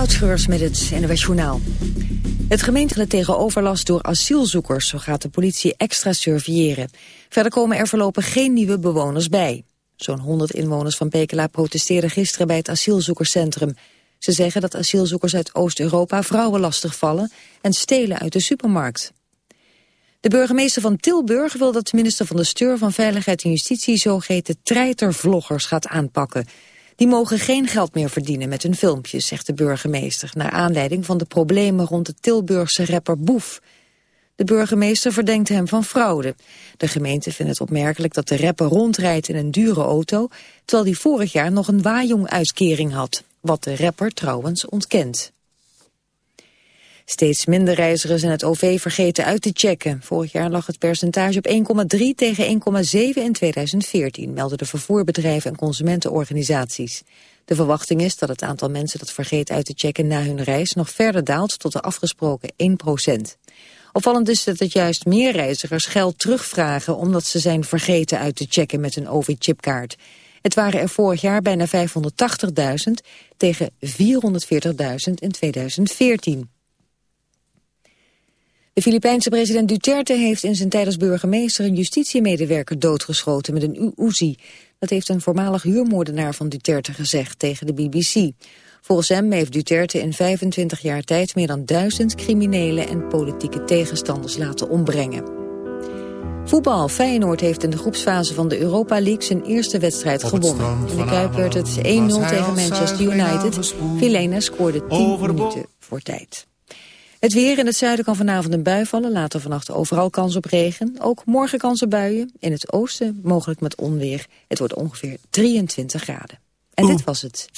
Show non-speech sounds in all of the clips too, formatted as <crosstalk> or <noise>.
Moutscheurs met het NWS Journaal. Het gemeentelijk tegen overlast door asielzoekers, zo gaat de politie extra surveilleren. Verder komen er voorlopig geen nieuwe bewoners bij. Zo'n 100 inwoners van Pekela protesteerden gisteren bij het asielzoekerscentrum. Ze zeggen dat asielzoekers uit Oost-Europa vrouwen lastigvallen en stelen uit de supermarkt. De burgemeester van Tilburg wil dat de minister van de Steur van Veiligheid en Justitie zogeheten treitervloggers gaat aanpakken. Die mogen geen geld meer verdienen met hun filmpjes, zegt de burgemeester... naar aanleiding van de problemen rond de Tilburgse rapper Boef. De burgemeester verdenkt hem van fraude. De gemeente vindt het opmerkelijk dat de rapper rondrijdt in een dure auto... terwijl hij vorig jaar nog een waaijong-uitkering had. Wat de rapper trouwens ontkent. Steeds minder reizigers in het OV vergeten uit te checken. Vorig jaar lag het percentage op 1,3 tegen 1,7 in 2014, melden de vervoerbedrijven en consumentenorganisaties. De verwachting is dat het aantal mensen dat vergeet uit te checken na hun reis nog verder daalt tot de afgesproken 1 procent. Opvallend is dat het juist meer reizigers geld terugvragen omdat ze zijn vergeten uit te checken met een OV-chipkaart. Het waren er vorig jaar bijna 580.000 tegen 440.000 in 2014. De Filipijnse president Duterte heeft in zijn tijd als burgemeester een justitiemedewerker doodgeschoten met een Uzi. Dat heeft een voormalig huurmoordenaar van Duterte gezegd tegen de BBC. Volgens hem heeft Duterte in 25 jaar tijd meer dan duizend criminelen en politieke tegenstanders laten ombrengen. Voetbal. Feyenoord heeft in de groepsfase van de Europa League zijn eerste wedstrijd gewonnen. In de Kuip werd het 1-0 tegen Manchester United. Vilena scoorde 10 minuten voor tijd. Het weer in het zuiden kan vanavond een bui vallen. Later vannacht overal kans op regen. Ook morgen kans op buien. In het oosten mogelijk met onweer. Het wordt ongeveer 23 graden. En dit was het.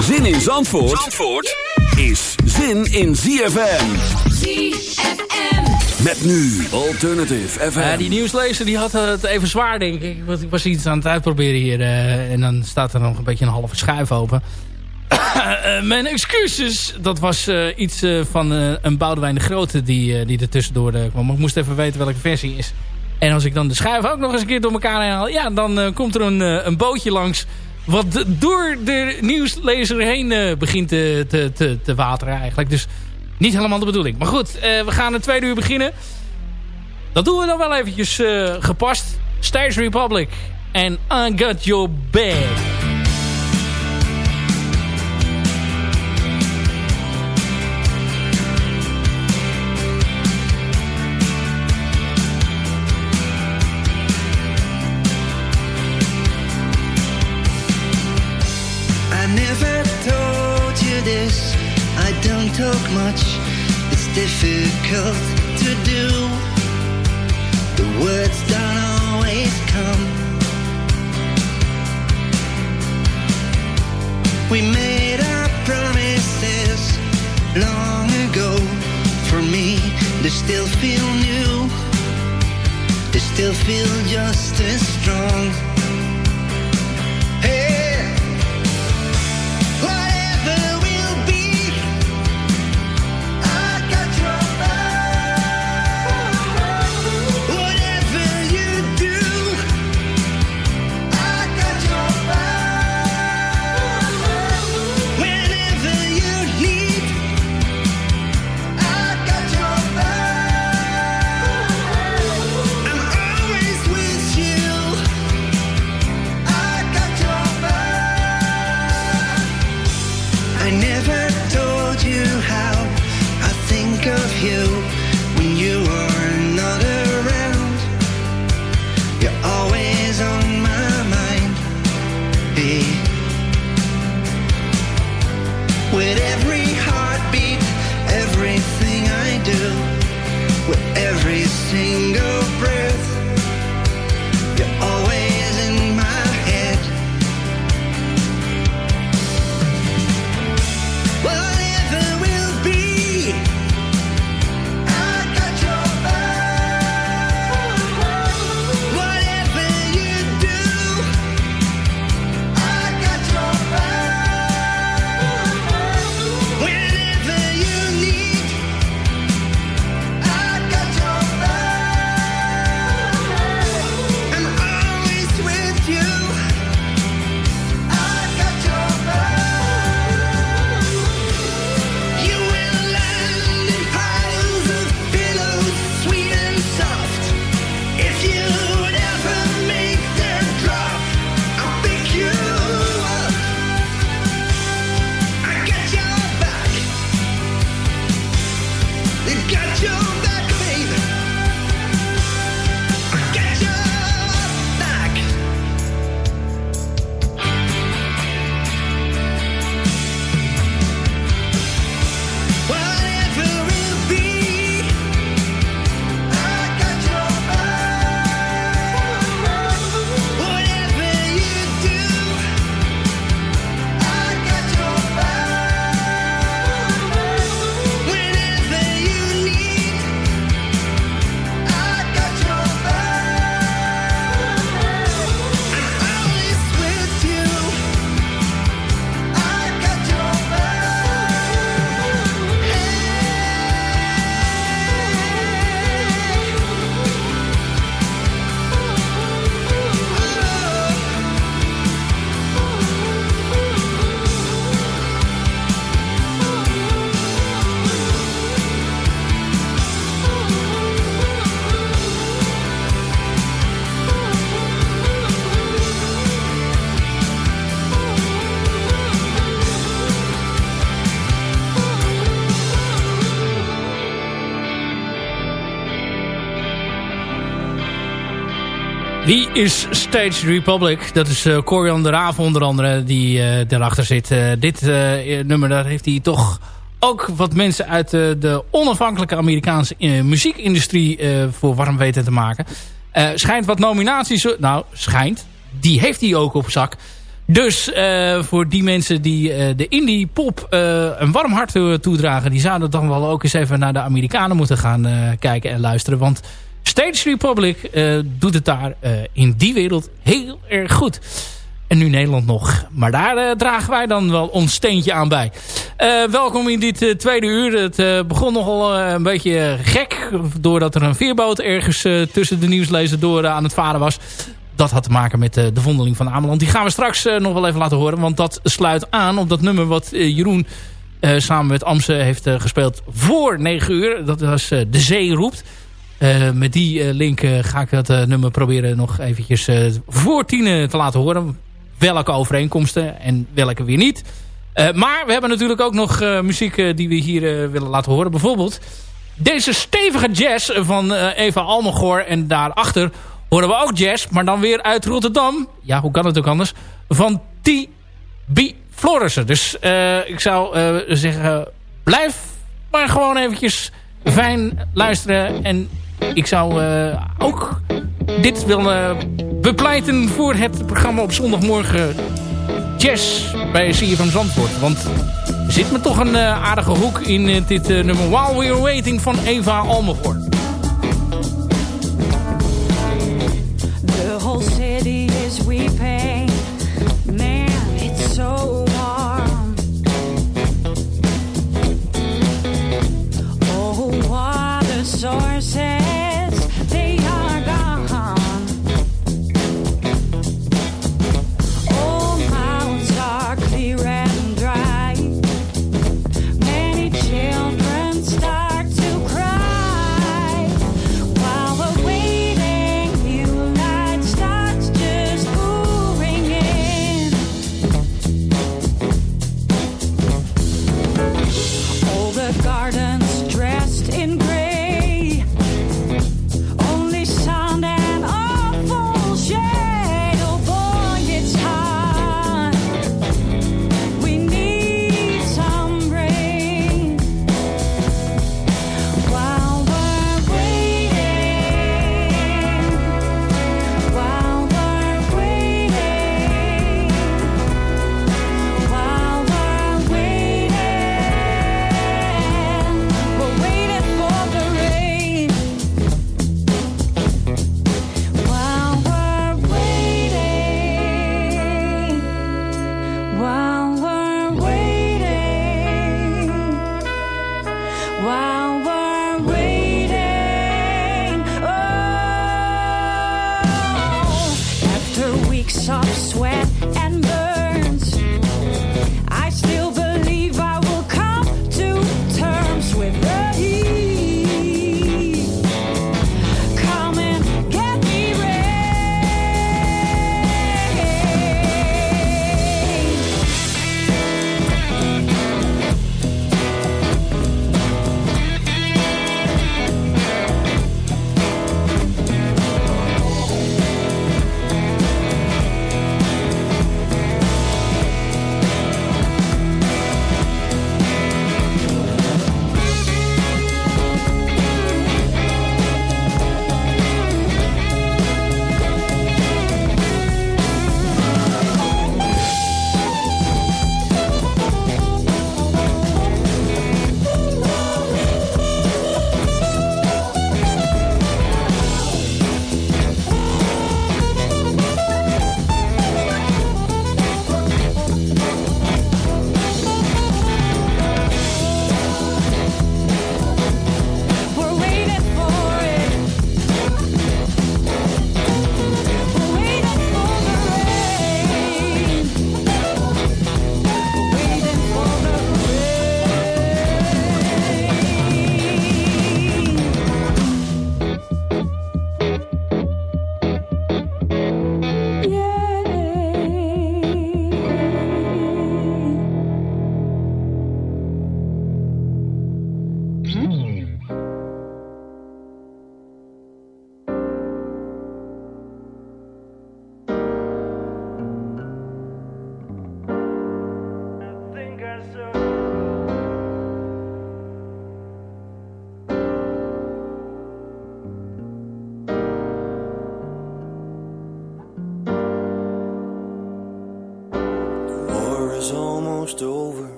Zin in Zandvoort, Zandvoort is zin in ZFM. ZFM. Met nu Alternative FM. Ja, die nieuwslezer die had het even zwaar, denk ik. Want ik was iets aan het uitproberen hier. Uh, en dan staat er nog een beetje een halve schuif open. Uh, <coughs> mijn excuses. Dat was uh, iets uh, van een Boudewijn de Grote die, die er tussendoor kwam. Ik moest even weten welke versie is. En als ik dan de schuif ook nog eens een keer door elkaar haal... ja, dan komt er een, een bootje langs... wat door de nieuwslezer heen begint te, te, te, te, wateren eigenlijk. Dus niet helemaal de bedoeling. Maar goed, we gaan het tweede uur beginnen. Dat doen we dan wel eventjes gepast. Stage Republic en I Got Your Bag. Much, it's difficult to do. The words don't always come. We made our promises long ago. For me, they still feel new. They still feel just as strong. Is Stage Republic? Dat is uh, Corian de Raaf onder andere die uh, daarachter zit. Uh, dit nummer, daar heeft hij toch ook wat mensen uit de onafhankelijke Amerikaanse muziekindustrie voor warm weten te maken. schijnt wat nominaties... Nou, schijnt. Die heeft hij ook op zak. Dus voor die mensen die de indie pop een warm hart toedragen... die zouden dan wel ook eens even naar de Amerikanen moeten gaan kijken en luisteren. Want Stage Republic uh, doet het daar uh, in die wereld heel erg goed. En nu Nederland nog. Maar daar uh, dragen wij dan wel ons steentje aan bij. welkom in dit tweede uur. Het begon nogal een beetje gek. Doordat er een veerboot ergens tussen de nieuwslezer door aan het varen was. Dat had te maken met de vondeling van Ameland. Die gaan we straks nog wel even laten horen. Want dat sluit aan op dat nummer wat Jeroen samen met Amse heeft gespeeld voor 9 uur. Dat was De Zee Roept. Uh, met die uh, link uh, ga ik dat nummer proberen nog eventjes voor tien te laten horen. Welke overeenkomsten en welke weer niet. maar we hebben natuurlijk ook nog muziek die we hier willen laten horen. Bijvoorbeeld deze stevige jazz van Eva Almegor. En daarachter horen we ook jazz, maar dan weer uit Rotterdam. Ja, hoe kan het ook anders? Van T.B. Florissen. Dus ik zou zeggen, blijf maar gewoon eventjes fijn luisteren en ik zou uh, ook dit willen bepleiten voor het programma op zondagmorgen Jazz bij CFM Zandvoort. Want er zit me toch een uh, aardige hoek in uh, dit nummer While We're Waiting van Eva Almegor.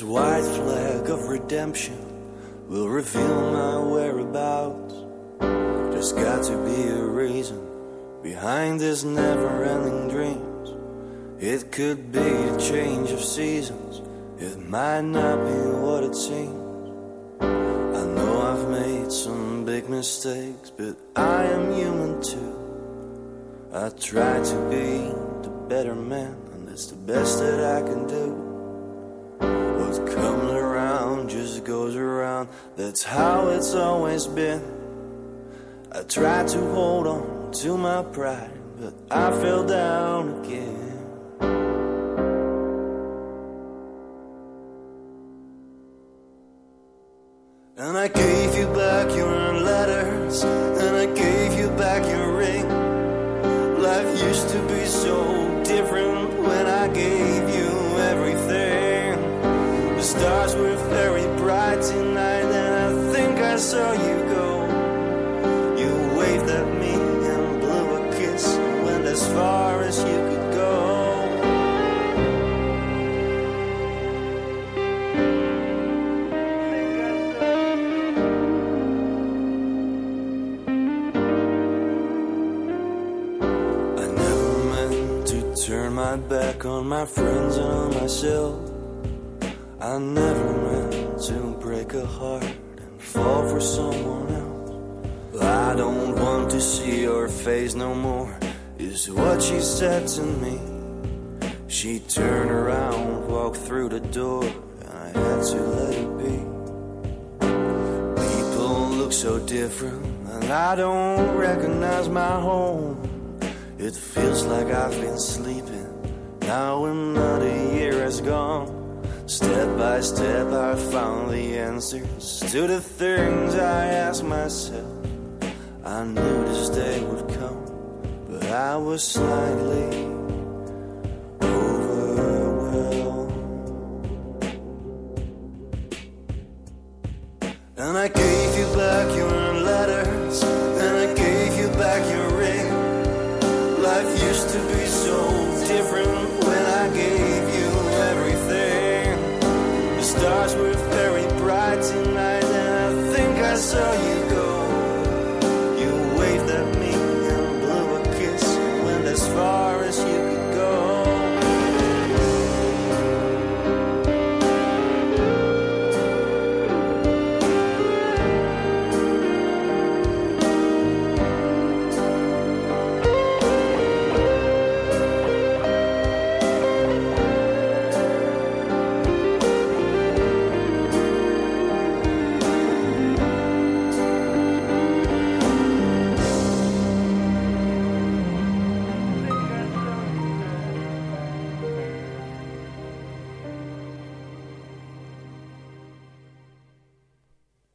This white flag of redemption will reveal my whereabouts. There's got to be a reason behind this never ending dreams. It could be a change of seasons, it might not be what it seems. I know I've made some big mistakes, but I am human too. I try to be the better man, and it's the best that I can do. Comes around just goes around, that's how it's always been. I tried to hold on to my pride, but I fell down again. And I gave my friends and myself. I never meant to break a heart and fall for someone else. But I don't want to see your face no more, is what she said to me. She turned around, walked through the door, and I had to let it be. People look so different, and I don't recognize my home. It feels like I've been sleeping. Now another year has gone. Step by step, I found the answers to the things I asked myself. I knew this day would come, but I was slightly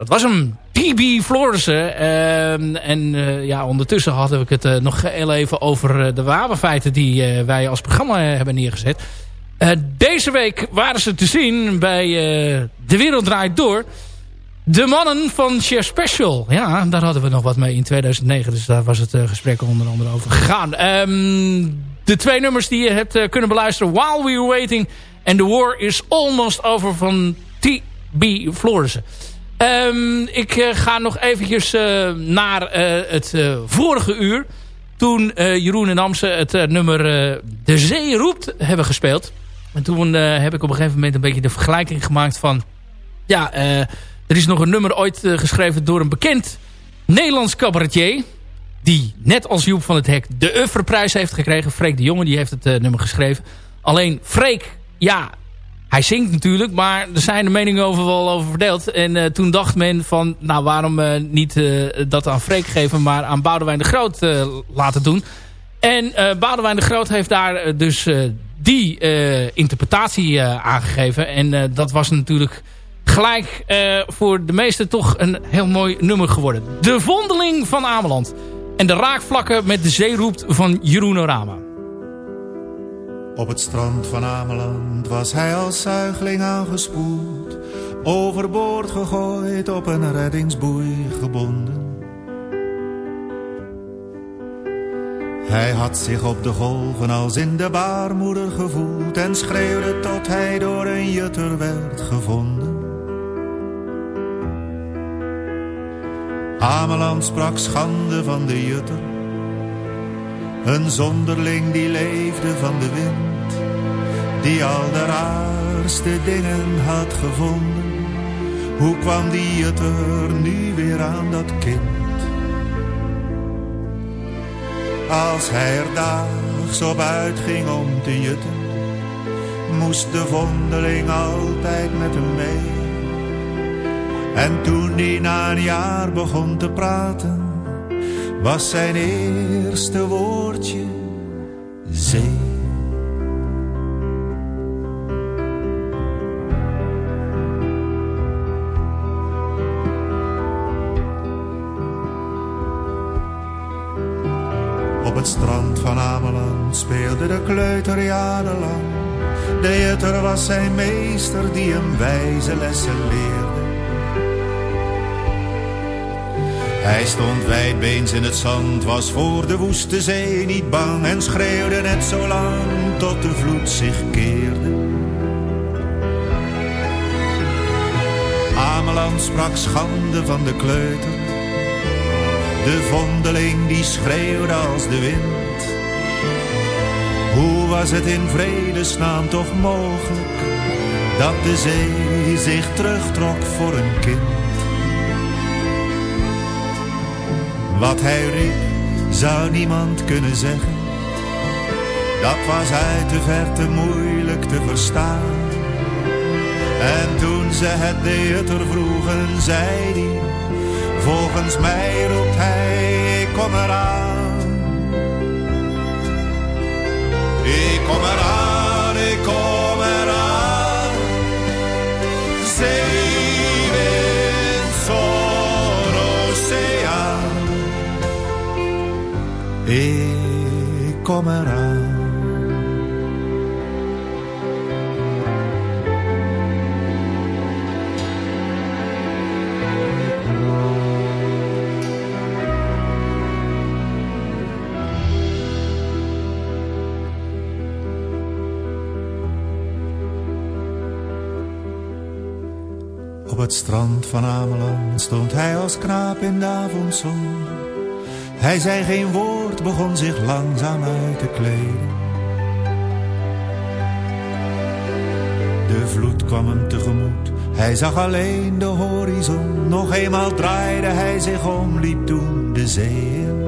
Dat was hem, PB Florissen. Ehm, en eh, ja, ondertussen hadden we het eh, nog heel even over eh, de wapenfeiten die wij als programma hebben neergezet. Deze week waren ze te zien bij De Wereld Draait Door. De mannen van Chef Special. Ja, daar hadden we nog wat mee in 2009. Dus daar was het gesprek onder andere over gegaan. Ehm, de twee nummers die je hebt kunnen beluisteren. While We Were Waiting. En The War Is Almost Over van T.B. Florissen. Ehm, ik eh, ga nog eventjes eh, naar eh, het vorige uur. Toen Jeroen en Amse het nummer De Zee Roept hebben gespeeld. En toen heb ik op een gegeven moment een beetje de vergelijking gemaakt van... Ja, er is nog een nummer ooit geschreven door een bekend Nederlands cabaretier. Die net als Joep van het Hek de Uffreprijs heeft gekregen. Freek de Jonge die heeft het nummer geschreven. Alleen Freek, ja, hij zingt natuurlijk, maar er zijn de meningen over wel over verdeeld. En eh, toen dacht men van, nou waarom eh, niet eh, dat aan Freek geven, maar aan Boudewijn de Groot laten doen. En Boudewijn de Groot heeft daar dus die interpretatie aangegeven. En dat was natuurlijk gelijk voor de meesten toch een heel mooi nummer geworden. De Vondeling van Ameland. En de raakvlakken met de zee roept van Jeroen Orama. Op het strand van Ameland was hij als zuigeling aangespoeld. Overboord gegooid, op een reddingsboei gebonden. Hij had zich op de golven als in de baarmoeder gevoeld en schreeuwde tot hij door een jutter werd gevonden. Ameland sprak schande van de jutter, een zonderling die leefde van de wind, die al de raarste dingen had gevonden. Hoe kwam die jutter nu weer aan dat kind? Als hij er daags op uitging om te jutten, moest de vondeling altijd met hem mee. En toen hij na een jaar begon te praten, was zijn eerste woordje zee. Op het strand van Ameland speelde de kleuter jarenlang. De jutter was zijn meester die hem wijze lessen leerde. Hij stond wijdbeens in het zand, was voor de woeste zee niet bang en schreeuwde net zo lang tot de vloed zich keerde. Ameland sprak schande van de kleuter de vondeling die schreeuwde als de wind. Hoe was het in vredesnaam toch mogelijk dat de zee zich terugtrok voor een kind? Wat hij riep zou niemand kunnen zeggen. Dat was uit de verte moeilijk te verstaan. En toen ze het jutter vroegen, zei hij Volgens mij roept hij, ik kom eraan. Ik kom eraan, ik kom eraan. Zee, Eraan. Op het strand van Ameland stond hij als knaap in de avondzon. Hij zei geen woord, begon zich langzaam uit te kleden. De vloed kwam hem tegemoet, hij zag alleen de horizon. Nog eenmaal draaide hij zich om, liep toen de zee in.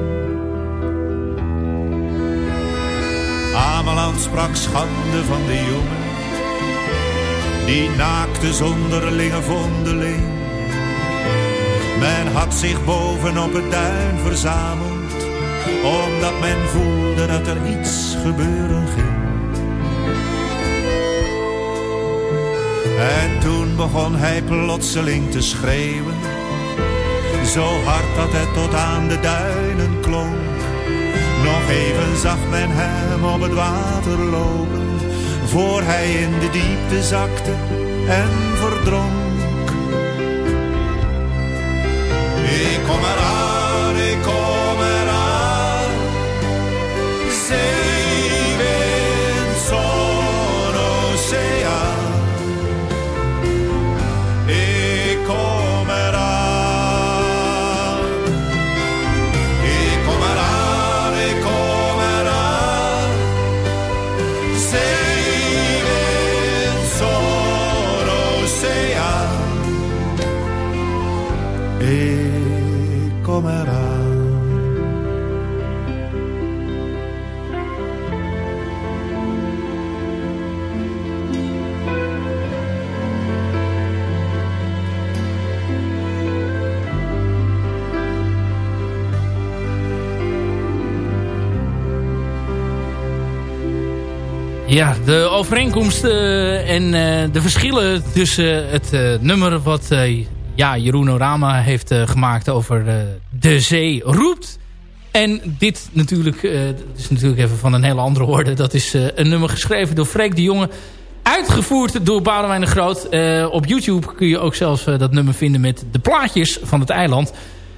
Ameland sprak schande van de jongen die naakte zonderlinge vondeling. Men had zich boven op het duin verzameld, omdat men voelde dat er iets gebeuren ging. En toen begon hij plotseling te schreeuwen, zo hard dat het tot aan de duinen klonk. Nog even zag men hem op het water lopen voor hij in de diepte zakte en verdronk. Ik kom eraan, Ja, de overeenkomsten en uh, de verschillen tussen het uh, nummer wat ja, Jeroen Orama heeft gemaakt over de zee roept. En dit natuurlijk, dat is natuurlijk even van een hele andere orde. Dat is een nummer geschreven door Freek de Jonge. Uitgevoerd door Boudewijn de Groot. op YouTube kun je ook zelfs dat nummer vinden met de plaatjes van het eiland.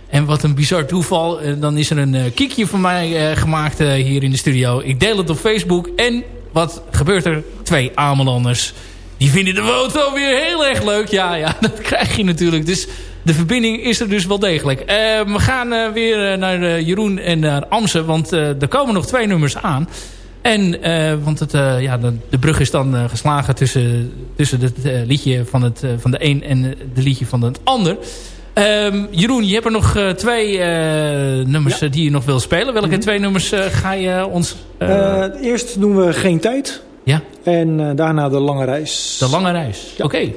En wat een bizar toeval. eh, dan is er een eh, kiekje van mij eh, gemaakt eh, hier in de studio. Ik deel het op Facebook. En wat gebeurt er? Twee Amelanders. Die vinden de foto weer heel erg leuk. Ja, ja, <laughs> dat krijg je natuurlijk. Dus de verbinding is er dus wel degelijk. Eh, we gaan eh, weer eh, naar eh, Jeroen en naar Amse. Want er komen nog twee nummers aan. En, want het, ja, de, brug is dan geslagen tussen, tussen het liedje van, het, van de een en de liedje van het ander. Ehm, Jeroen, je hebt er nog eh, twee eh, nummers eh, die je nog wil spelen. Welke twee nummers ga je ons... eerst doen we Geen Tijd. ja, En daarna De Lange Reis. de lange reis. Ja. Oké.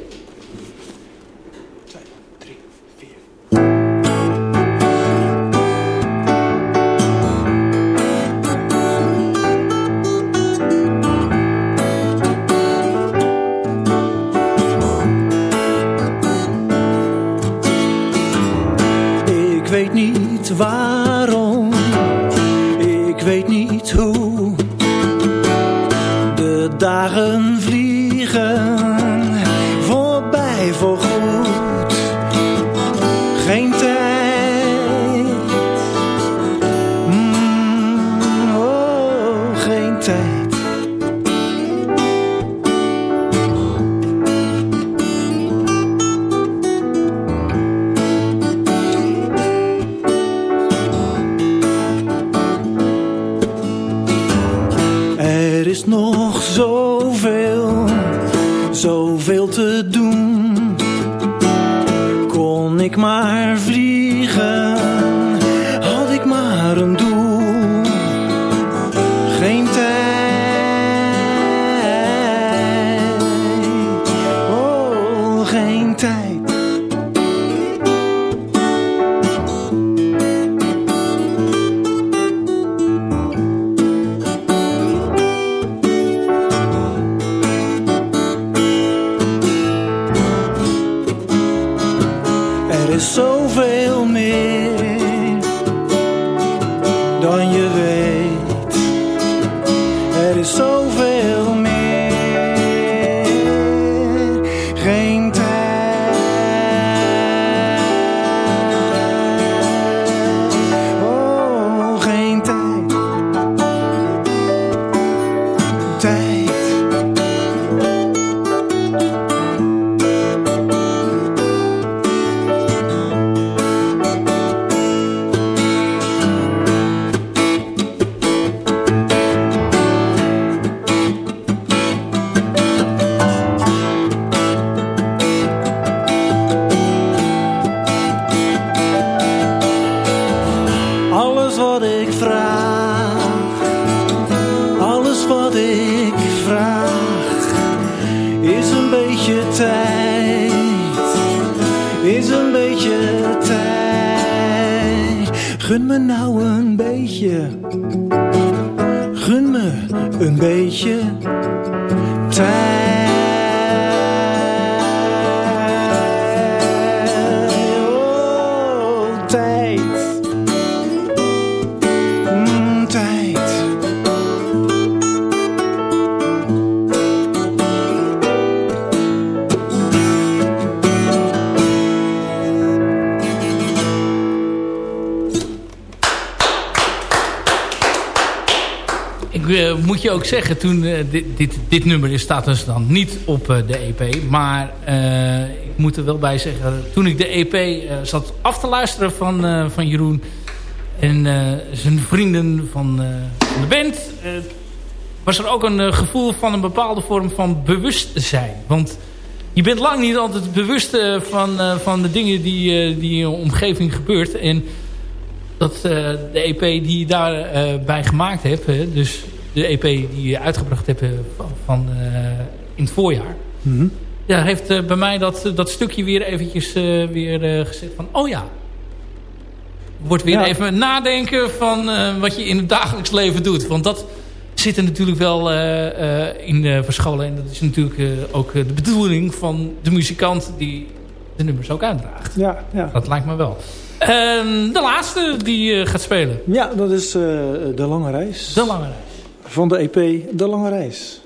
Niet Geen ook zeggen, toen eh, dit, dit, dit nummer staat dus dan niet op eh, de EP. Maar eh, ik moet er wel bij zeggen, toen ik de EP zat af te luisteren van, van Jeroen... en zijn vrienden van, van de band... was er ook een gevoel van een bepaalde vorm van bewustzijn. Want je bent lang niet altijd bewust van, van de dingen die, die in je omgeving gebeurt. En dat de EP die je daarbij bij bij gemaakt hebt... hè, dus de EP die je uitgebracht hebt eh, van, van, eh, in het voorjaar... Ja, heeft eh, bij mij dat, dat stukje weer eventjes weer gezet van... oh ja, wordt weer Ja. even nadenken van wat je in het dagelijks leven doet. Want dat zit er natuurlijk wel in verscholen. En dat is natuurlijk ook de bedoeling van de muzikant die de nummers ook uitdraagt. Ja, ja. Dat lijkt me wel. De laatste die gaat spelen. ja dat is De Lange Reis. De lange reis. Van de EP De Lange Reis.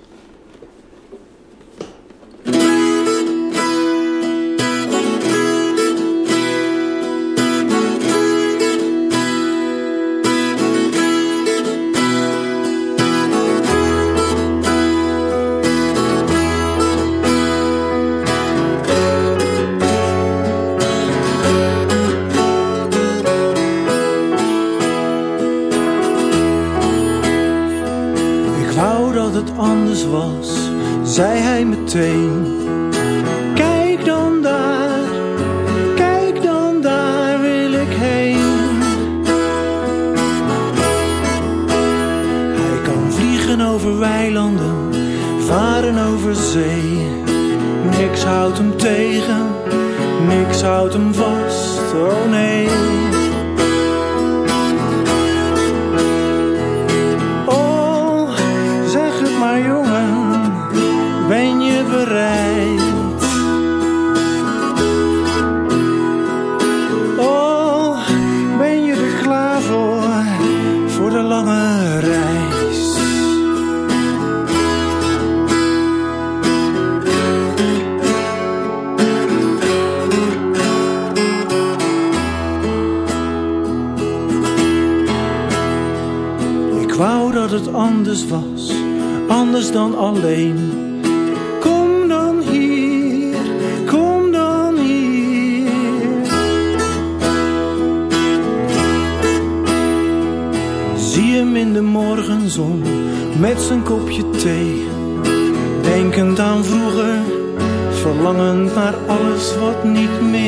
Anders was, anders dan alleen. Kom dan hier, kom dan hier. Zie hem in de morgenzon met zijn kopje thee. Denkend aan vroeger, verlangend naar alles wat niet meer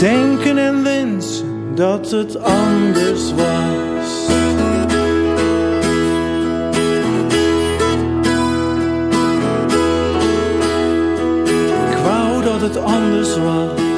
denken en wensen dat het anders was. Ik wou dat het anders was.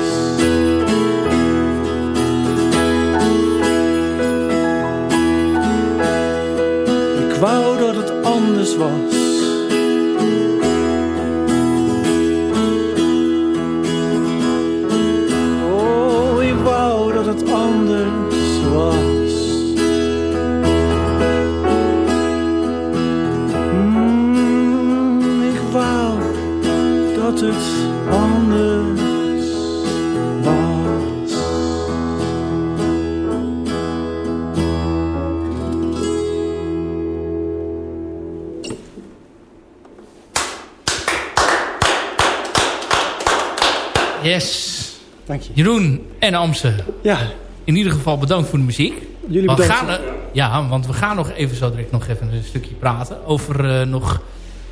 Jeroen en Amse, Ja, in ieder geval bedankt voor de muziek. jullie We bedankt. gaan, ja, want we gaan nog even zo direct nog even een stukje praten over, eh, nog,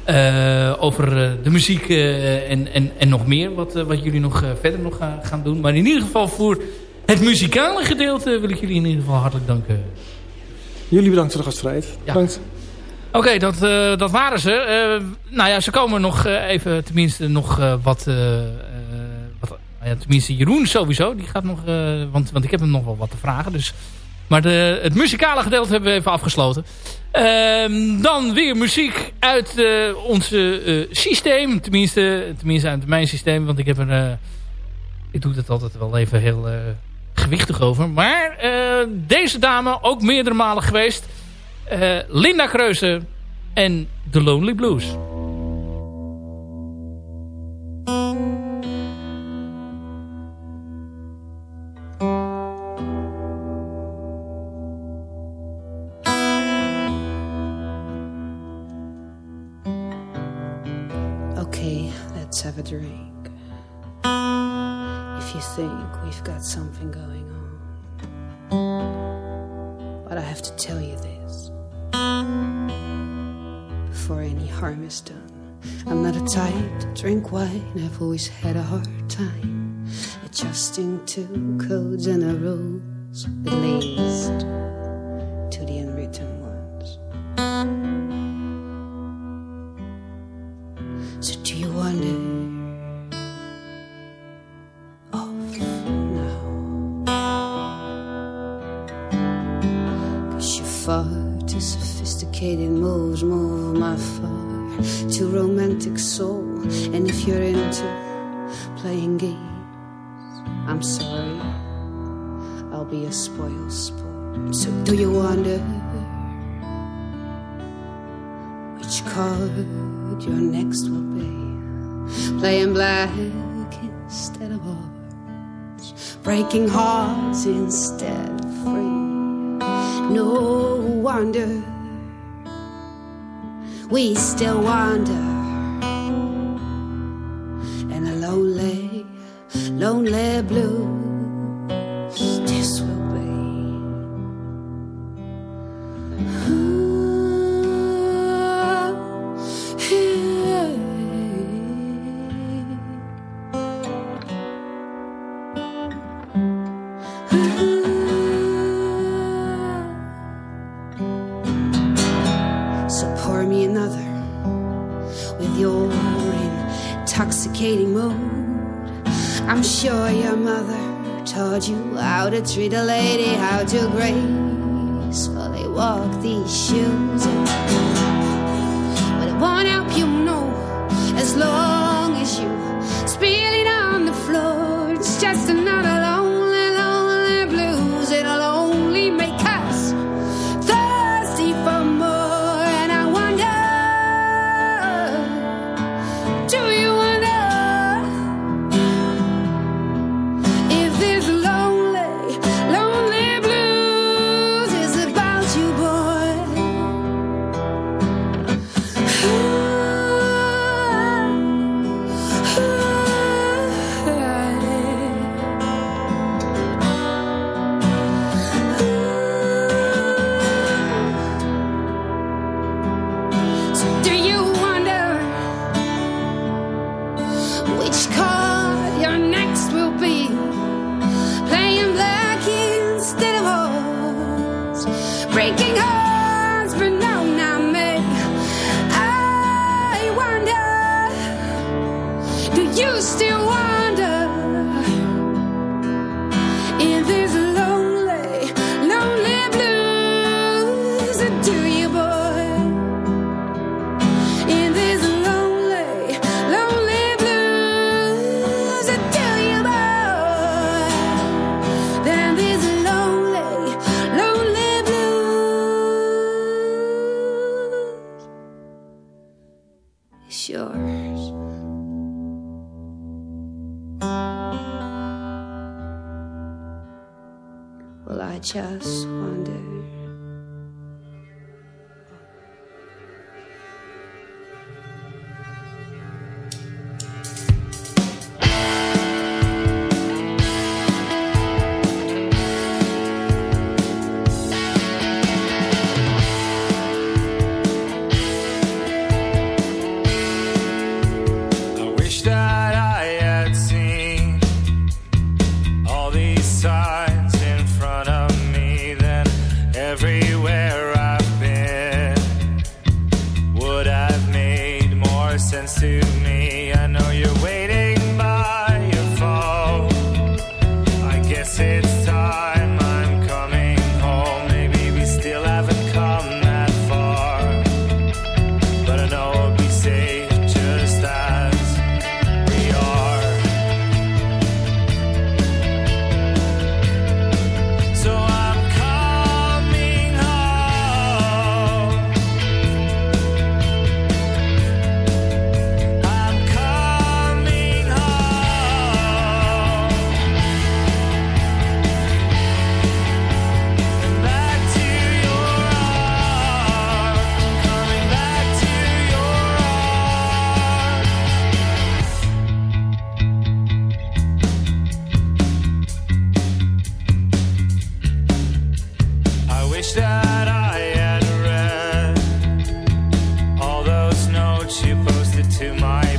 eh, over eh, de muziek en, en, en nog meer. Wat, wat jullie nog verder nog gaan- gaan doen. Maar in ieder geval voor het muzikale gedeelte wil ik jullie in ieder geval hartelijk danken. Jullie bedankt voor de gastvrijheid. Ja. Bedankt. Oké, dat, dat waren ze. Nou ja, ze komen nog even, tenminste nog wat, eh, eh, wat... nou ja, tenminste Jeroen sowieso, die gaat nog... eh, want, want ik heb hem nog wel wat te vragen. Dus, maar de, het muzikale gedeelte hebben we even afgesloten. Ehm, dan weer muziek uit eh, ons eh, systeem. Tenminste, tenminste uit mijn systeem. Want ik heb er... ik doe dat altijd wel even heel gewichtig over. Maar deze dame ook meerdere malen geweest. Linda Kreuzen en The Lonely Blues. I've always had a hard time adjusting to we still wander. in a lonely, lonely blue. you how to treat a lady, how to gracefully walk these shoes. just She posted to my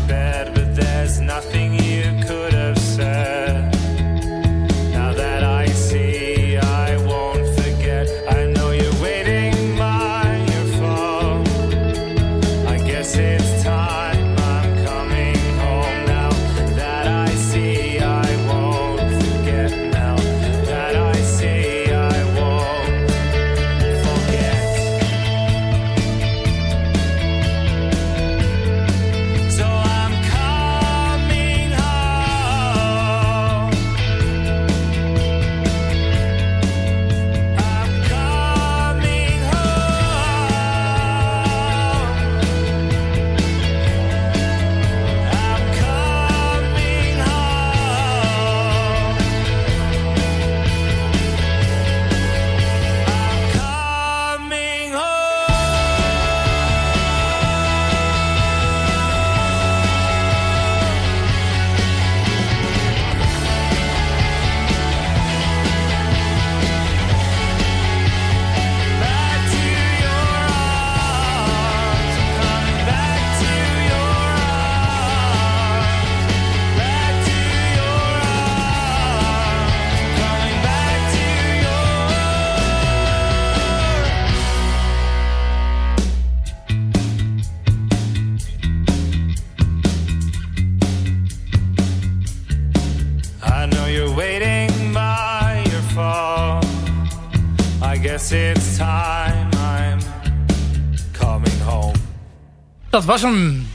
Dat was hem.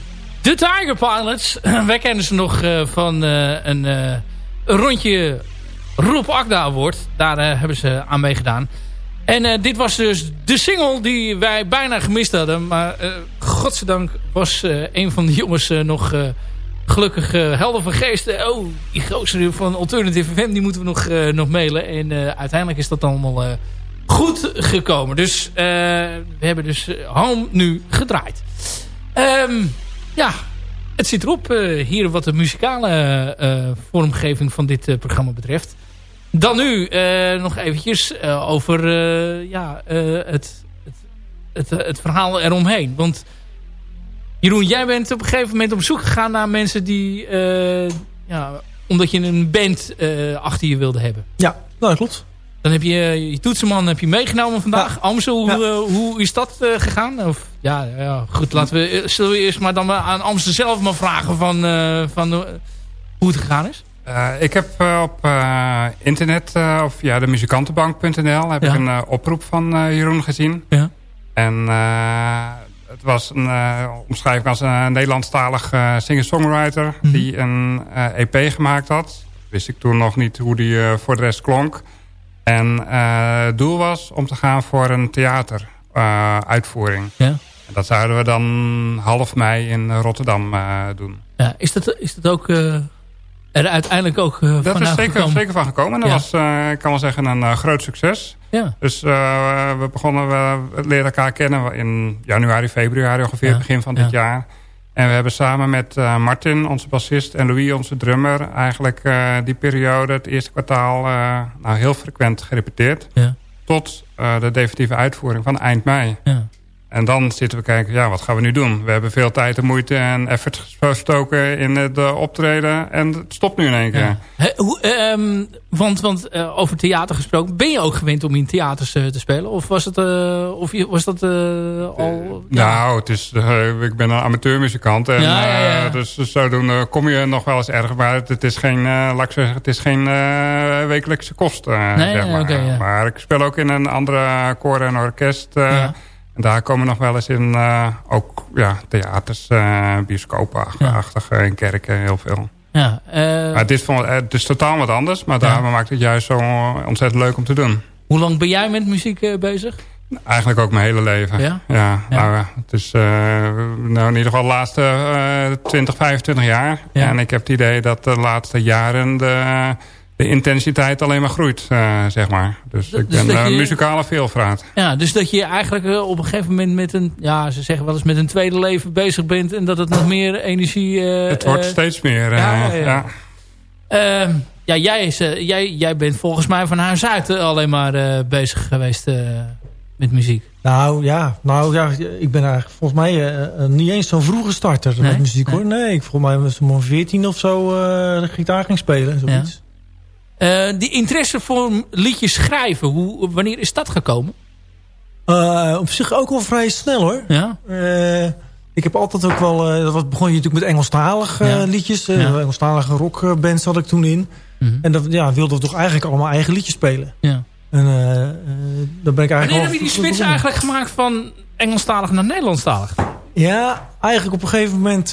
De Tiger Pilots. <clears throat> Wij kennen ze nog eh, van eh, een, eh, een rondje Rob Akda Award. Daar hebben ze aan meegedaan. En dit was dus de single die wij bijna gemist hadden. Maar godzijdank was een van de jongens nog gelukkig eh, helder van geest. Oh, die gozer van Alternative FM, die moeten we nog, nog mailen. En uiteindelijk is dat allemaal goed gekomen. Dus we hebben dus Home nu gedraaid. Ehm, ja, het zit erop eh, hier wat de muzikale eh, vormgeving van dit eh, programma betreft. Dan nu nog eventjes over ja, het, het, het, het verhaal eromheen. Want Jeroen, jij bent op een gegeven moment op zoek gegaan naar mensen die... ja, omdat je een band achter je wilde hebben. Ja, nou dat klopt. Dan heb je eh, je toetsenman heb je meegenomen vandaag. Amstel, hoe, eh, hoe is dat eh, gegaan? Of, ja, ja, goed. Laten we, zullen we eerst maar dan aan Amstel zelf maar vragen van, van hoe het gegaan is? Ik heb op internet, of ja, de muzikantenbank.nl, heb Ja. ik een oproep van Jeroen gezien. Ja. En het was een omschrijving als een Nederlandstalig singer-songwriter Mhm. die een EP gemaakt had. Wist ik toen nog niet hoe die voor de rest klonk. En eh, het doel was om te gaan voor een theateruitvoering. Ja. En dat zouden we dan half mei in Rotterdam eh, doen. Ja, is, dat, is dat ook eh, er uiteindelijk ook eh Dat is zeker, gekomen? zeker van gekomen. En dat Ja. was, eh, ik kan wel zeggen, een eh, groot succes. Ja. Dus eh, we begonnen, we leren elkaar kennen in januari, februari ongeveer, Ja, begin van ja. dit jaar. En we hebben samen met eh, Martin, onze bassist, en Louis, onze drummer... eigenlijk eh, die periode, het eerste kwartaal, eh, nou, heel frequent gerepeteerd. Ja. Tot de definitieve uitvoering van eind mei. Ja. En dan zitten we kijken, ja, wat gaan we nu doen? We hebben veel tijd en moeite en effort gestoken in het eh, optreden. En het stopt nu in één keer. Ja. Hoe, ehm, want want eh, over theater gesproken, ben je ook gewend om in theaters eh, te spelen? Of was, het, eh, of was dat eh, al... Nou, het is, eh, ik ben een amateurmuzikant. En, Ja, ja, ja. eh, dus zodoende kom je nog wel eens erg. Maar het, is geen, eh, laat ik zeggen, het is geen eh, wekelijkse kost. eh, Nee, zeg maar. ja. maar ik speel ook in een andere koor en orkest. eh, Ja. En daar komen nog wel eens in eh, ook ja, theaters, eh bioscopen, achtig, in kerken heel veel. Ja, Maar het is, van, het is totaal wat anders. Maar daarom maakt het juist zo ontzettend leuk om te doen. hoe lang ben jij met muziek bezig? Eigenlijk ook mijn hele leven. Ja? Ja, Nou, ja, het is nou in ieder geval de laatste eh 20, 25 jaar. Ja. En ik heb het idee dat de laatste jaren de, de intensiteit alleen maar groeit, eh, zeg maar. Dus ik dus ben dat een je- muzikale veelvraat. Ja, dus dat je eigenlijk eh, op een gegeven moment met een... Ja, ze zeggen wel eens met een tweede leven bezig bent... en dat het nog meer energie... eh, het wordt eh, steeds meer. eh, ja, ja, ja, ja. Ehm, ja, jij, is, eh, jij, jij bent volgens mij van huis uit eh, alleen maar eh, bezig geweest eh, met muziek. Nou ja, nou ja, ik ben eigenlijk volgens mij eh, eh, niet eens zo'n vroege starter Nee? met muziek hoor. Nee, ik volgens mij was mijn 14 of zo eh, de gitaar ging spelen. Zoiets. Eh, die interesse voor liedjes schrijven, hoe, wanneer is dat gekomen? Eh, op zich ook wel vrij snel hoor. Ja? Eh, ik heb altijd ook wel... dat begon je natuurlijk met Engelstalige Ja. liedjes. Ja. Engelstalige rockbands had ik toen in. Mhm. En dat ja, wilden we toch eigenlijk allemaal eigen liedjes spelen. Ja. En daar ben ik eigenlijk Wanneer heb je die switch eigenlijk gemaakt van Engelstalig naar Nederlandstalig? Ja, eigenlijk op een gegeven moment...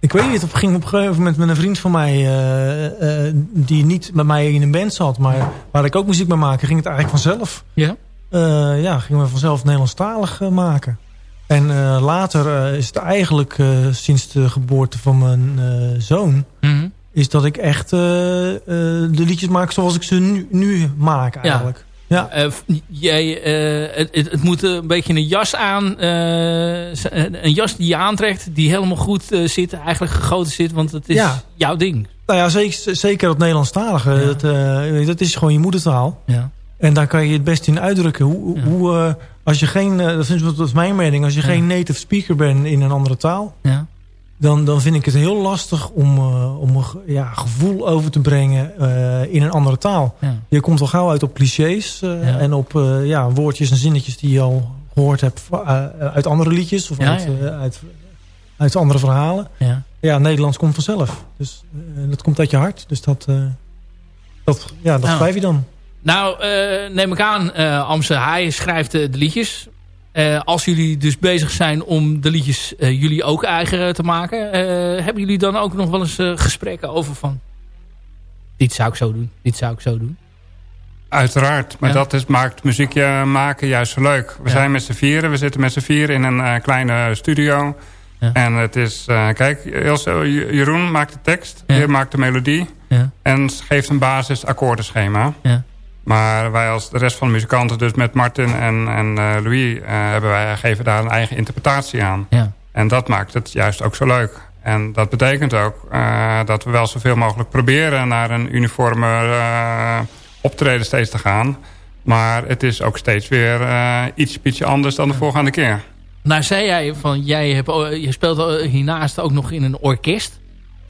ik weet niet, of ging op een gegeven moment met een vriend van mij... eh, eh, die niet met mij in een band zat, maar waar ik ook muziek mee maakte... ging het eigenlijk vanzelf. Ja? Eh, ja, gingen we vanzelf Nederlandstalig maken. En later is het eigenlijk sinds de geboorte van mijn zoon... Mhm. is dat ik echt de liedjes maak zoals ik ze nu, nu maak eigenlijk. Ja. Eh, v- jij, eh, het, het, het moet een beetje een jas aan. eh, z- een jas die je aantrekt. Die helemaal goed eh, zit. Eigenlijk gegoten zit. Want het is Ja. jouw ding. Nou ja, zeker, zeker dat Nederlandstalige. Dat, eh, dat is gewoon je moedertaal. Ja. En daar kan je het best in uitdrukken. Hoe, hoe, eh, als je geen, eh, dat is dat is mijn mening, als je geen native speaker bent in een andere taal, Ja. Dan, dan vind ik het heel lastig om, eh, om een ja, gevoel over te brengen eh, in een andere taal. Ja. Je komt al gauw uit op clichés eh, en op ja, woordjes en zinnetjes die je al gehoord hebt uit andere liedjes of uit, uit, uit andere verhalen. Ja. Ja, Nederlands komt vanzelf. Dus dat komt uit je hart. Dus dat, dat, ja, dat Nou. schrijf je dan. Nou, neem ik aan, Amse, hij schrijft de liedjes. Eh, als jullie dus bezig zijn om de liedjes eh, jullie ook eigen te maken... eh, hebben jullie dan ook nog wel eens eh, gesprekken over van... Dit zou ik zo doen, dit zou ik zo doen. Uiteraard, maar Ja. dat is, maakt muziek eh, maken juist zo leuk. We Ja. zijn met z'n vieren, we zitten met z'n vieren in een eh, kleine studio. Ja. En het is, eh, kijk, Jeroen maakt de tekst, Ja. je maakt de melodie. Ja. En geeft een basis akkoordenschema. Ja. Maar wij als de rest van de muzikanten, dus met Martin en, en eh, Louis, eh, hebben wij, geven daar een eigen interpretatie aan. Ja. En dat maakt het juist ook zo leuk. En dat betekent ook eh, dat we wel zoveel mogelijk proberen naar een uniforme optreden steeds te gaan. Maar het is ook steeds weer iets ietsje anders dan de voorgaande keer. Nou zei jij van, jij hebt, o- je speelt hiernaast ook nog in een orkest.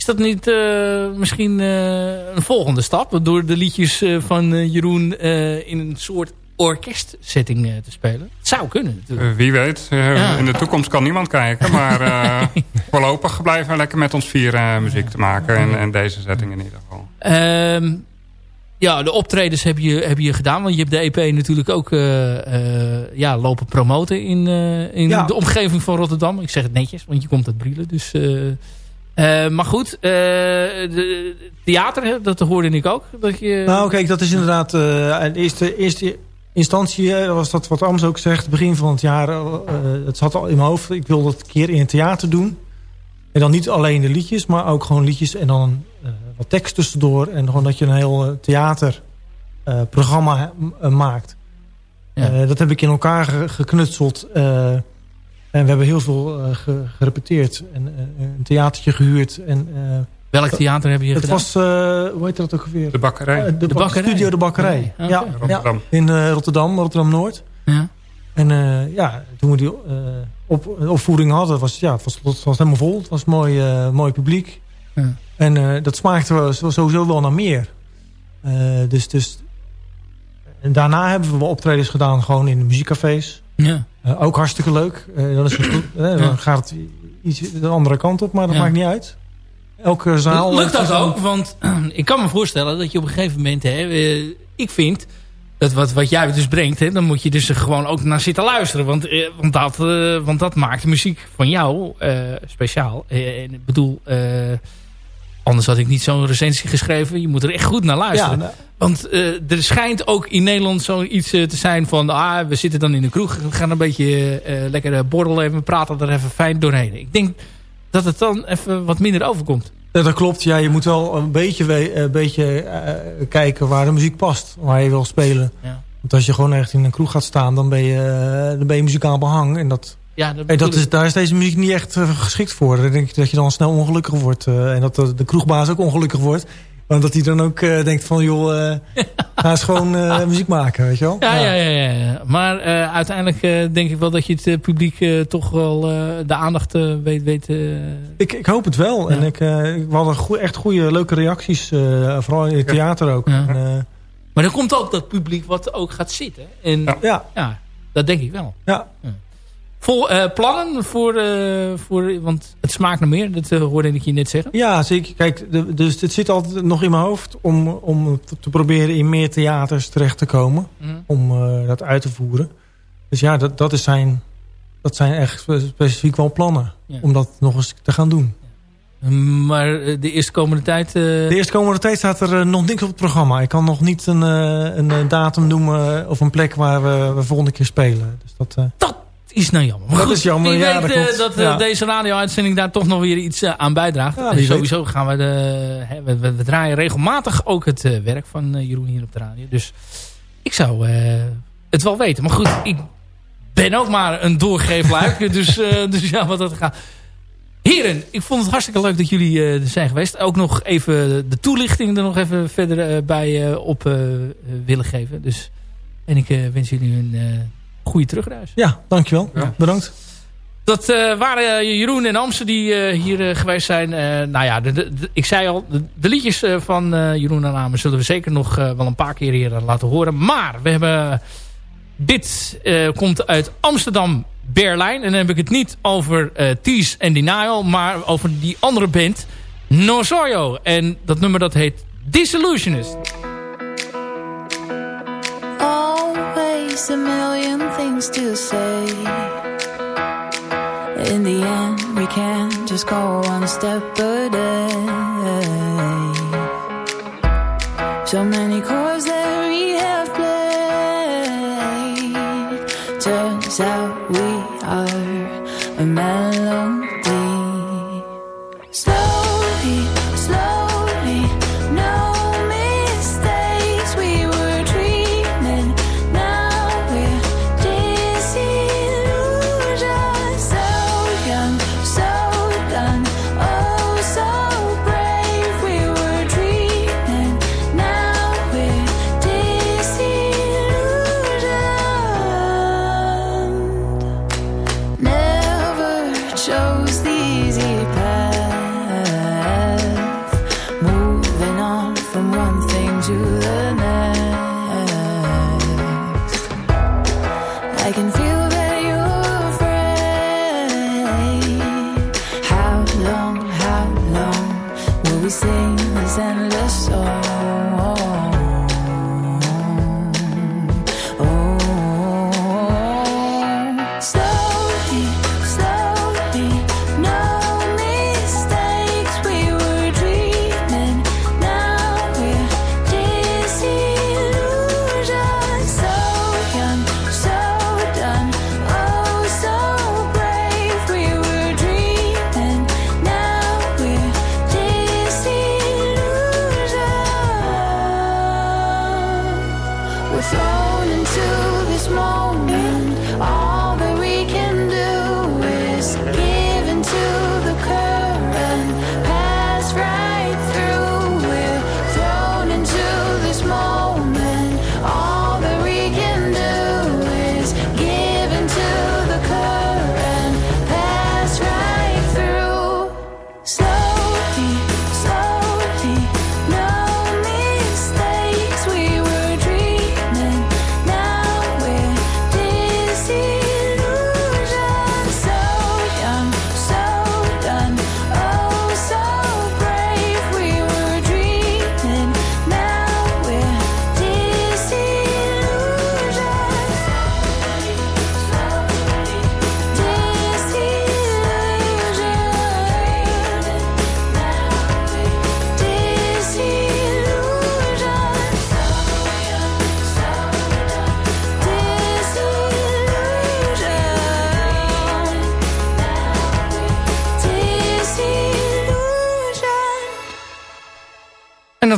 Is dat niet eh, misschien eh, een volgende stap? Door de liedjes eh, van Jeroen eh, in een soort orkestsetting eh, te spelen? Het zou kunnen natuurlijk. Wie weet, eh, Ja. in de toekomst kan niemand kijken. Maar eh, <laughs> voorlopig blijven we lekker met ons vier eh, muziek te maken. In, in deze setting in ieder geval. Ehm, ja, de optredens heb je, heb je gedaan. Want je hebt de EP natuurlijk ook eh, eh, ja, lopen promoten in, eh, in Ja. de omgeving van Rotterdam. Ik zeg het netjes, want je komt uit Brielen. Dus, eh, maar goed, eh, de, theater, hè, dat hoorde ik ook. Dat je, Nou, kijk, dat is inderdaad... eh in eerste, eerste instantie was dat wat Ams ook zegt. Begin van het jaar, het zat al in mijn hoofd. Ik wil dat een keer in het theater doen. En dan niet alleen de liedjes, maar ook gewoon liedjes en dan wat tekst tussendoor. En gewoon dat je een heel theaterprogramma maakt. Ja. Dat heb ik in elkaar ge- geknutseld. En we hebben heel veel eh, ge- gerepeteerd. En eh, een theatertje gehuurd. En, eh, Welk theater heb je het gedaan? was, eh, hoe heet dat ook alweer? De bakkerij. De, De bak- bakkerij. Studio De Bakkerij. Ja, Rotterdam. ja, in eh, Rotterdam, Rotterdam-Noord. Ja. En eh, ja, toen we die eh, op, opvoering hadden, was, ja, het, was, het was helemaal vol. Het was mooi, eh, mooi publiek. Ja. En eh, dat smaakte zo- sowieso wel naar meer. Eh, dus, dus, en daarna hebben we wel optredens gedaan gewoon in de muziekcafés. Ja. Eh, ook hartstikke leuk. Eh, dat is goed. Eh, dan gaat het iets de andere kant op, maar dat Ja. maakt niet uit. Elke zaal... Lukt dat ook? Want <clears throat> ik kan me voorstellen dat je op een gegeven moment... Hè, ik vind dat wat, wat jij dus brengt... Hè, dan moet je dus er gewoon ook naar zitten luisteren. Want, want, dat, want dat maakt de muziek van jou speciaal. En ik bedoel... anders had ik niet zo'n recensie geschreven. Je moet er echt goed naar Ja, luisteren. nou, Want eh, er schijnt ook in Nederland zoiets eh, te zijn van... Ah, we zitten dan in de kroeg. We gaan een beetje eh, lekker borrelen en we praten er even fijn doorheen. Ik denk dat het dan even wat minder overkomt. Ja, dat klopt. Ja, je moet wel een beetje, een beetje kijken waar de muziek past. Waar je wil spelen. Ja. Want als je gewoon echt in een kroeg gaat staan, dan ben je, dan ben je muzikaal behang. En dat, Ja, dat is, daar is deze muziek niet echt geschikt voor. Dan denk ik dat je dan snel ongelukkig wordt. en dat de, de kroegbaas ook ongelukkig wordt. Want dat hij dan ook eh, denkt van, joh, eh, <laughs> ga eens gewoon eh, muziek maken, weet je wel? Ja, ja, ja. ja, ja. Maar eh, uiteindelijk eh, denk ik wel dat je het publiek eh, toch wel eh, de aandacht eh, weet... weet Ik, ik hoop het wel. En ik, eh, we hadden echt goede, leuke reacties. eh, vooral in het theater ook. Ja. En, eh, Maar er komt ook dat publiek wat ook gaat zitten. En ja, ja. dat denk ik wel. Ja. Vol, eh, plannen voor, eh, voor... Want het smaakt naar meer. Dat eh, hoorde ik je net zeggen. Ja, zeker. Kijk, de- dus dit zit altijd nog in mijn hoofd om, om te, te proberen in meer theaters terecht te komen. Mhm. Om dat uit te voeren. Dus ja, dat, dat, is zijn, dat zijn echt spe- specifiek wel plannen. Ja. Om dat nog eens te gaan doen. Maar de eerste komende tijd... eh, De eerste komende tijd staat er nog niks op het programma. Ik kan nog niet een, een datum noemen of een plek waar we, we volgende keer spelen. Dus dat, eh, is nou jammer. Maar Dat goed, is jammer, Ik ja, weet dat eh, dat eh, Ja. deze radio-uitzending daar toch nog weer iets eh, aan bijdraagt. Ja, en wie sowieso gaan we, de, hè, we, we- we draaien regelmatig ook het werk van Jeroen hier op de radio. Dus ik zou het wel weten. Maar goed, ik ben ook maar een doorgeefluik. <laughs> dus, dus ja, wat dat gaat. Heren, ik vond het hartstikke leuk dat jullie er zijn geweest. Ook nog even de toelichting er nog even verder bij op willen geven. Dus, en ik wens jullie een goede terugreis. ja, dankjewel. Bedankt. Dat eh, waren eh, Jeroen en Amse die eh, hier geweest zijn. Eh, nou ja, de, de- de- ik zei al, de, de liedjes eh, van eh, Jeroen en Amse zullen we zeker nog eh, wel een paar keer hier laten horen. Maar we hebben... Dit eh, komt uit Amsterdam, Berlijn. En dan heb ik het niet over eh Tease en Denial, maar over die andere band, Nozoyo. En dat nummer dat heet Disillusionist. A million things to say. In the end, we can't just go one step a day. So many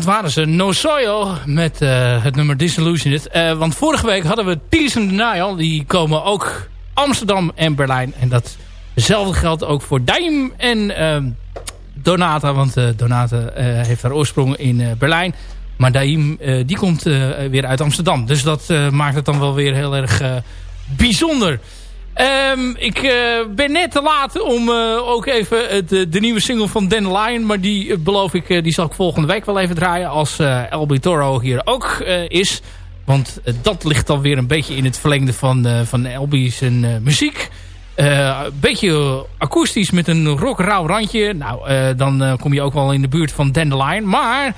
dat waren ze, No Soyo, met eh, het nummer Disillusioned. Eh, want vorige week hadden we Tears and Denial. Die komen ook Amsterdam en Berlijn. En datzelfde geldt ook voor Daim en ehm, Donata. Want uh, Donata heeft haar oorsprong in Berlijn. Maar Daim die komt weer uit Amsterdam. Dus dat maakt het dan wel weer heel erg bijzonder. Um, ik ben net te laat om ook even het, de nieuwe single van Dan. Maar die beloof ik, die zal ik volgende week wel even draaien. Als Elby Toro hier ook is. Want dat ligt dan weer een beetje in het verlengde van, van Elby's muziek. Uh, een beetje akoestisch met een rock-rauw randje. Nou, uh, dan uh, kom je ook wel in de buurt van Dandelion. Maar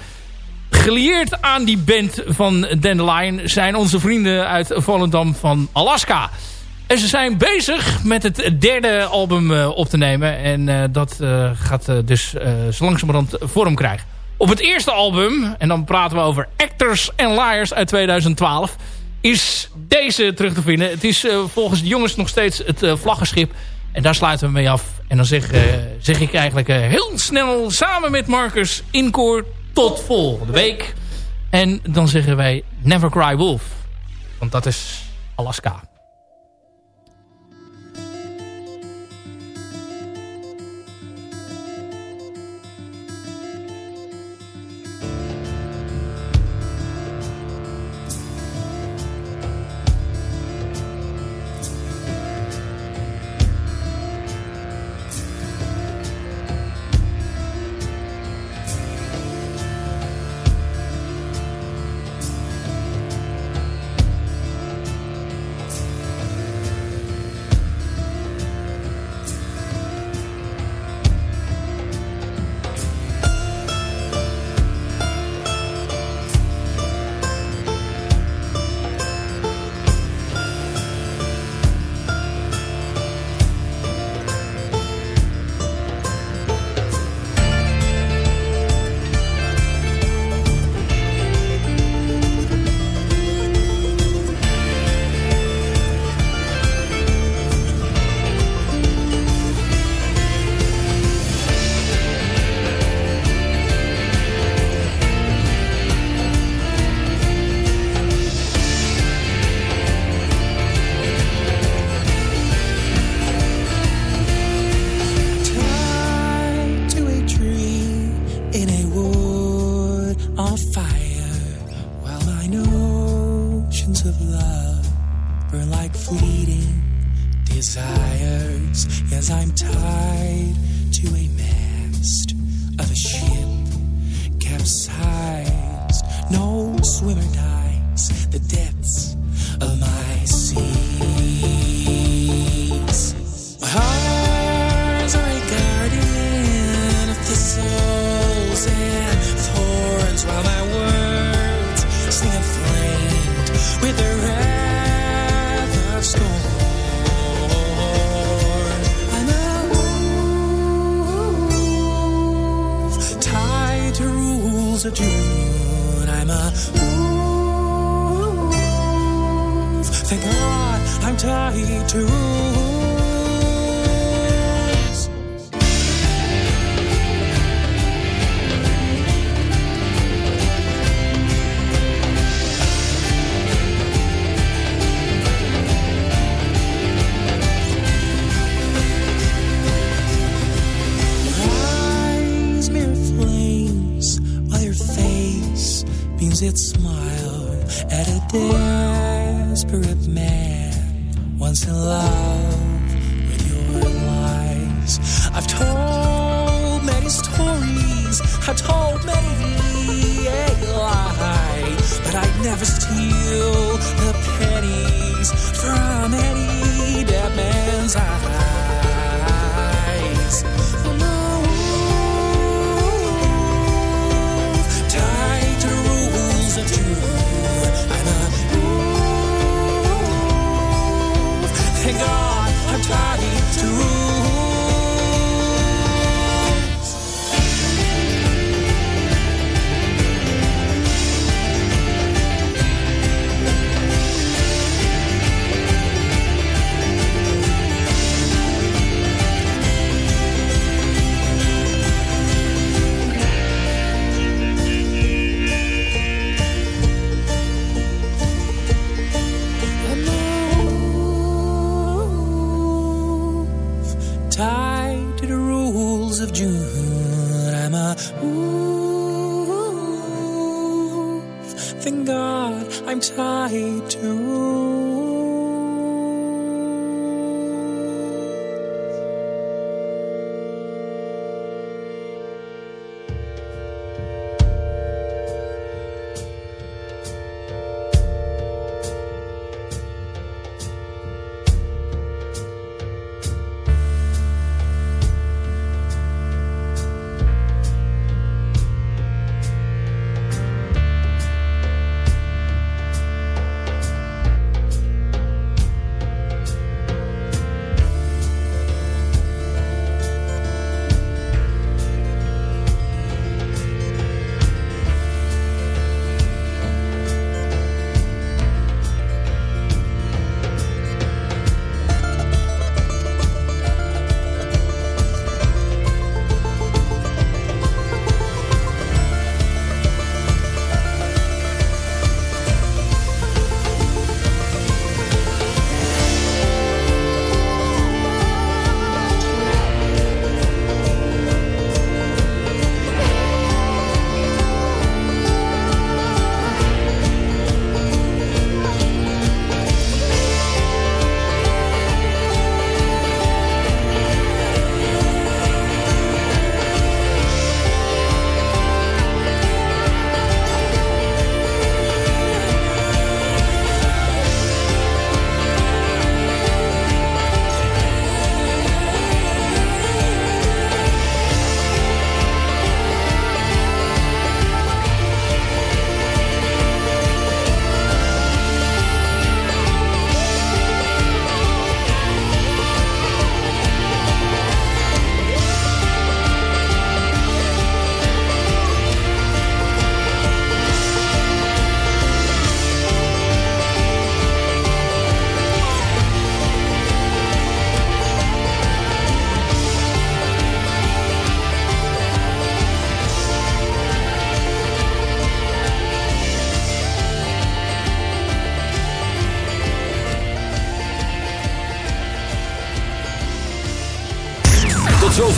gelieerd aan die band van Dandelion zijn onze vrienden uit Volendam van Alaska. En ze zijn bezig met het derde album op te nemen. En dat gaat dus zo langzamerhand vorm krijgen. Op het eerste album, en dan praten we over Actors and Liars uit 2012 is deze terug te vinden. Het is volgens de jongens nog steeds het vlaggenschip. En daar sluiten we mee af. En dan zeg, uh, zeg ik eigenlijk heel snel samen met Marcus in koor tot volgende week. En dan zeggen wij Never Cry Wolf. Want dat is Alaska. I've told many stories, I've told many a lie, but I'd never steal the pennies from any dead man's eyes. Move, tied to rules of truth, I'm a. Thank God I'm tired.